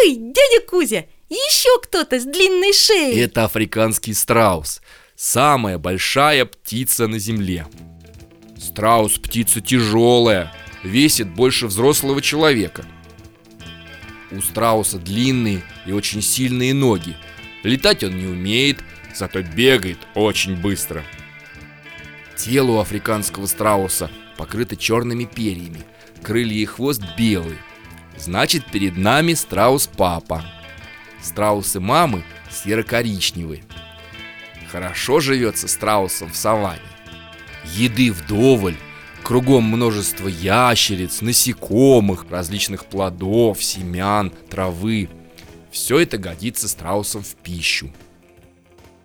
Ой, дядя Кузя, еще кто-то с длинной шеей. Это африканский страус. Самая большая птица на земле. Страус птица тяжелая Весит больше взрослого человека. У страуса длинные и очень сильные ноги. Летать он не умеет, зато бегает очень быстро. Тело у африканского страуса покрыто черными перьями. Крылья и хвост белые Значит, перед нами страус-папа Страусы мамы серо-коричневые. Хорошо живется страусом в саванне Еды вдоволь Кругом множество ящериц, насекомых, различных плодов, семян, травы. Все это годится страусам в пищу